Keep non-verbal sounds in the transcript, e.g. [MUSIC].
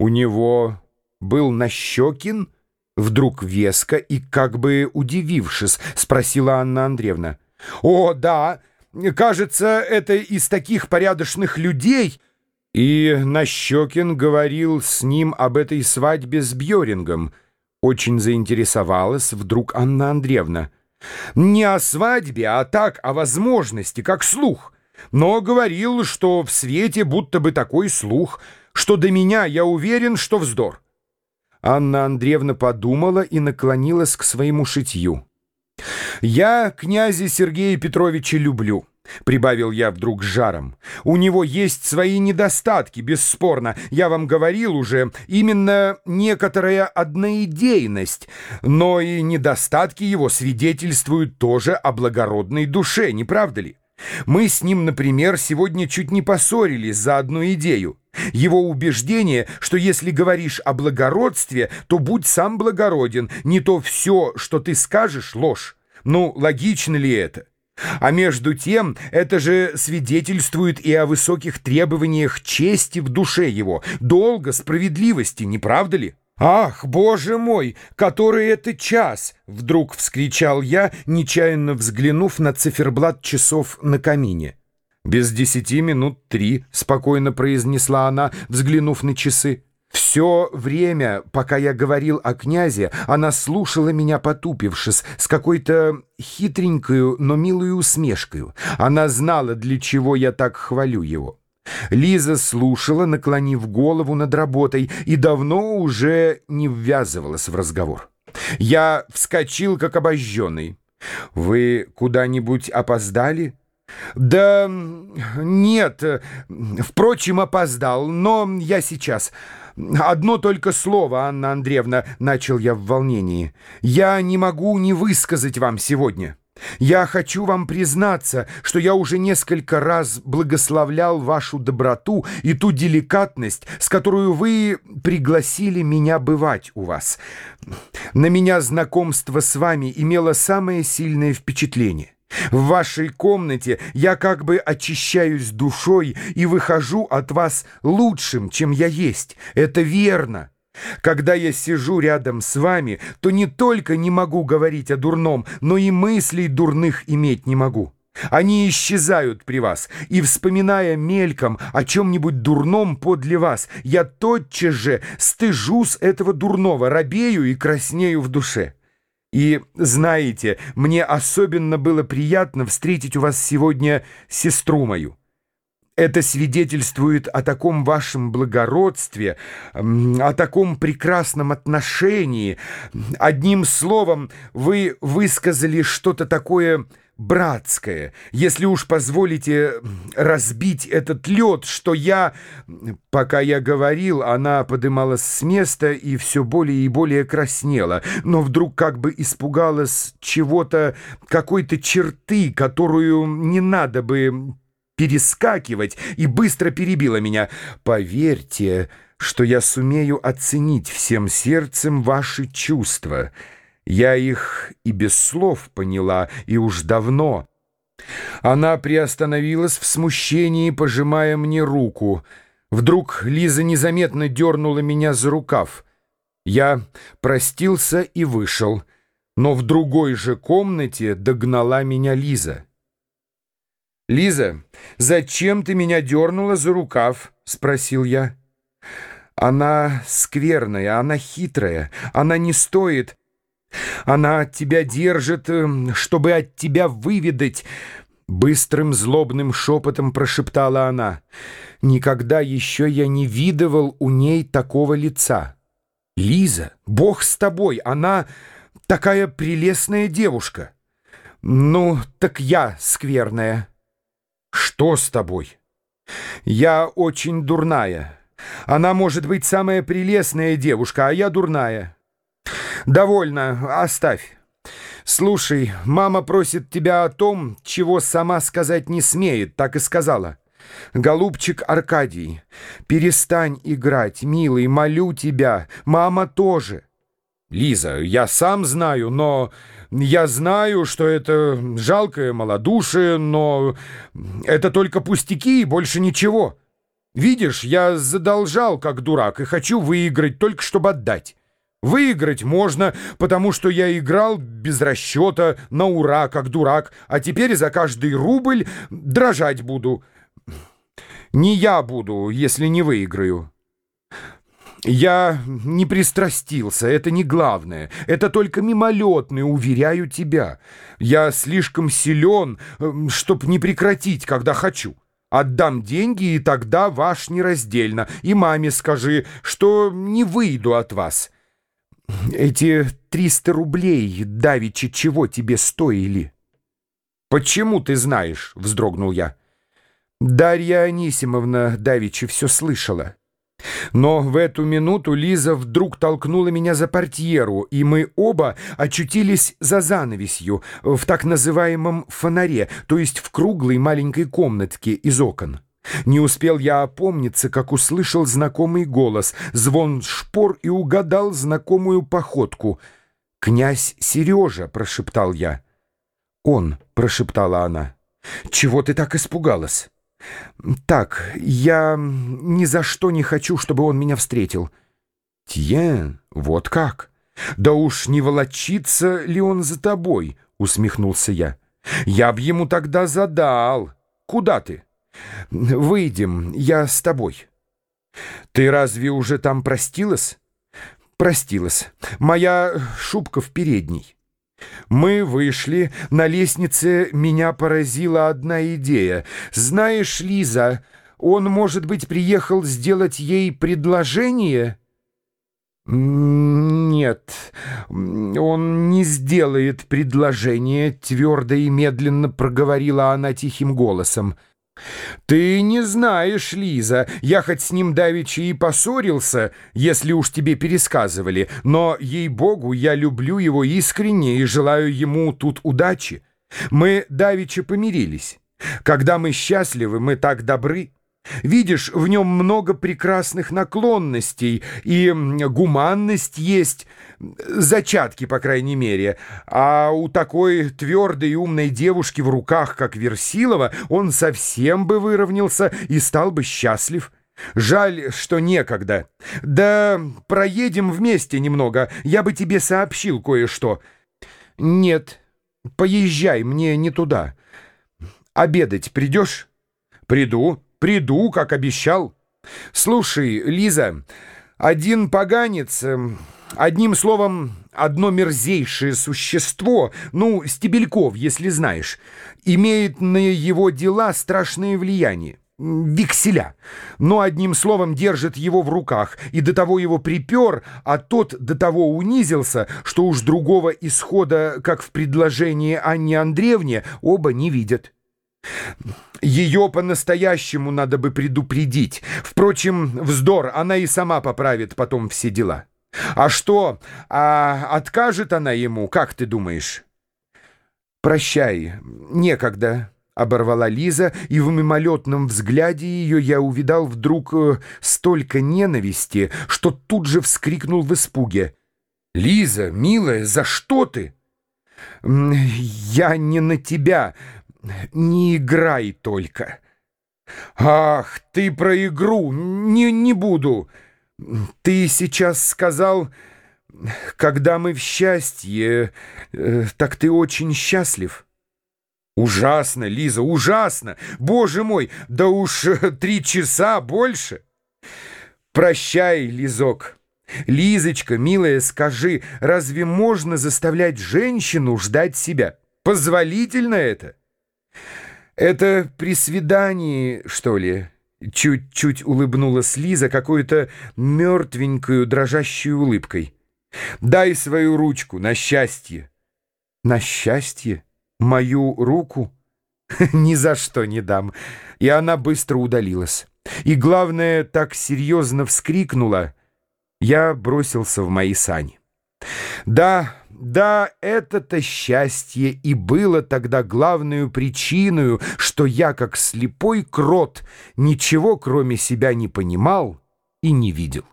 У него был Нащекин, вдруг веско и как бы удивившись, спросила Анна Андреевна. «О, да, кажется, это из таких порядочных людей». И Нащекин говорил с ним об этой свадьбе с Бьорингом. Очень заинтересовалась вдруг Анна Андреевна. Не о свадьбе, а так о возможности, как слух. Но говорил, что в свете будто бы такой слух, что до меня я уверен, что вздор. Анна Андреевна подумала и наклонилась к своему шитью. «Я князя Сергея Петровича люблю». — прибавил я вдруг с жаром. «У него есть свои недостатки, бесспорно. Я вам говорил уже, именно некоторая одноидейность. Но и недостатки его свидетельствуют тоже о благородной душе, не правда ли? Мы с ним, например, сегодня чуть не поссорились за одну идею. Его убеждение, что если говоришь о благородстве, то будь сам благороден, не то все, что ты скажешь, ложь. Ну, логично ли это? А между тем, это же свидетельствует и о высоких требованиях чести в душе его, долга, справедливости, не правда ли? «Ах, боже мой, который это час!» — вдруг вскричал я, нечаянно взглянув на циферблат часов на камине. «Без десяти минут три», — спокойно произнесла она, взглянув на часы. Все время, пока я говорил о князе, она слушала меня потупившись, с какой-то хитренькою, но милой усмешкой. Она знала, для чего я так хвалю его. Лиза слушала, наклонив голову над работой, и давно уже не ввязывалась в разговор. Я вскочил, как обожженный. «Вы куда-нибудь опоздали?» «Да нет, впрочем, опоздал, но я сейчас...» «Одно только слово, Анна Андреевна», — начал я в волнении. «Я не могу не высказать вам сегодня. Я хочу вам признаться, что я уже несколько раз благословлял вашу доброту и ту деликатность, с которой вы пригласили меня бывать у вас. На меня знакомство с вами имело самое сильное впечатление». В вашей комнате я как бы очищаюсь душой и выхожу от вас лучшим, чем я есть. Это верно. Когда я сижу рядом с вами, то не только не могу говорить о дурном, но и мыслей дурных иметь не могу. Они исчезают при вас, и, вспоминая мельком о чем-нибудь дурном подле вас, я тотчас же стыжусь этого дурного, робею и краснею в душе. И, знаете, мне особенно было приятно встретить у вас сегодня сестру мою. Это свидетельствует о таком вашем благородстве, о таком прекрасном отношении. Одним словом, вы высказали что-то такое братское, если уж позволите разбить этот лед, что я... Пока я говорил, она подымалась с места и все более и более краснела, но вдруг как бы испугалась чего-то, какой-то черты, которую не надо бы перескакивать, и быстро перебила меня. «Поверьте, что я сумею оценить всем сердцем ваши чувства». Я их и без слов поняла, и уж давно. Она приостановилась в смущении, пожимая мне руку. Вдруг Лиза незаметно дернула меня за рукав. Я простился и вышел, но в другой же комнате догнала меня Лиза. «Лиза, зачем ты меня дернула за рукав?» — спросил я. «Она скверная, она хитрая, она не стоит...» Она тебя держит, эм, чтобы от тебя выведать. Быстрым злобным шепотом прошептала она. Никогда еще я не видывал у ней такого лица. Лиза, бог с тобой, она такая прелестная девушка. Ну, так я скверная. Что с тобой? Я очень дурная. Она может быть самая прелестная девушка, а я дурная. «Довольно, оставь. Слушай, мама просит тебя о том, чего сама сказать не смеет, так и сказала. Голубчик Аркадий, перестань играть, милый, молю тебя, мама тоже». «Лиза, я сам знаю, но... Я знаю, что это жалкое малодушие, но... Это только пустяки и больше ничего». Видишь, я задолжал, как дурак, и хочу выиграть, только чтобы отдать. Выиграть можно, потому что я играл без расчета, на ура, как дурак, а теперь за каждый рубль дрожать буду. Не я буду, если не выиграю. Я не пристрастился, это не главное. Это только мимолетное, уверяю тебя. Я слишком силен, эм, чтоб не прекратить, когда хочу. Отдам деньги, и тогда ваш нераздельно. И маме скажи, что не выйду от вас. Эти триста рублей, давичи, чего тебе стоили? Почему ты знаешь? — вздрогнул я. Дарья Анисимовна давичи все слышала. Но в эту минуту Лиза вдруг толкнула меня за портьеру, и мы оба очутились за занавесью, в так называемом фонаре, то есть в круглой маленькой комнатке из окон. Не успел я опомниться, как услышал знакомый голос, звон шпор и угадал знакомую походку. «Князь Сережа!» — прошептал я. «Он!» — прошептала она. «Чего ты так испугалась?» «Так, я ни за что не хочу, чтобы он меня встретил». «Тьен, вот как? Да уж не волочится ли он за тобой?» — усмехнулся я. «Я б ему тогда задал. Куда ты?» «Выйдем, я с тобой». «Ты разве уже там простилась?» «Простилась. Моя шубка в передней». Мы вышли, на лестнице меня поразила одна идея. Знаешь, Лиза, он, может быть, приехал сделать ей предложение? Нет, он не сделает предложение, твердо и медленно проговорила она тихим голосом. «Ты не знаешь, Лиза, я хоть с ним давеча и поссорился, если уж тебе пересказывали, но, ей-богу, я люблю его искренне и желаю ему тут удачи. Мы давеча помирились. Когда мы счастливы, мы так добры». Видишь, в нем много прекрасных наклонностей, и гуманность есть, зачатки, по крайней мере. А у такой твердой и умной девушки в руках, как Версилова, он совсем бы выровнялся и стал бы счастлив. Жаль, что некогда. Да проедем вместе немного, я бы тебе сообщил кое-что. Нет, поезжай, мне не туда. Обедать придешь? Приду. Приду, как обещал. Слушай, Лиза, один поганец, эм, одним словом, одно мерзейшее существо, ну, Стебельков, если знаешь, имеет на его дела страшное влияние. Векселя. Но одним словом держит его в руках, и до того его припер, а тот до того унизился, что уж другого исхода, как в предложении Анне Андреевне, оба не видят. Ее по-настоящему надо бы предупредить. Впрочем, вздор, она и сама поправит потом все дела. А что, а откажет она ему, как ты думаешь? Прощай, некогда, — оборвала Лиза, и в мимолетном взгляде ее я увидал вдруг э, столько ненависти, что тут же вскрикнул в испуге. «Лиза, милая, за что ты?» «Я не на тебя», не играй только. Ах, ты про игру, не, не буду. Ты сейчас сказал, когда мы в счастье, э, так ты очень счастлив. Ужасно, Лиза, ужасно. Боже мой, да уж три часа больше. Прощай, Лизок. Лизочка, милая, скажи, разве можно заставлять женщину ждать себя? Позволительно это? «Это при свидании, что ли?» Чуть-чуть улыбнулась Лиза какой-то мертвенькую дрожащей улыбкой. «Дай свою ручку на счастье». «На счастье? Мою руку?» [LAUGHS] «Ни за что не дам». И она быстро удалилась. И, главное, так серьезно вскрикнула. Я бросился в мои сани. «Да, да, это-то счастье и было тогда главную причиной, что я, как слепой крот, ничего кроме себя не понимал и не видел.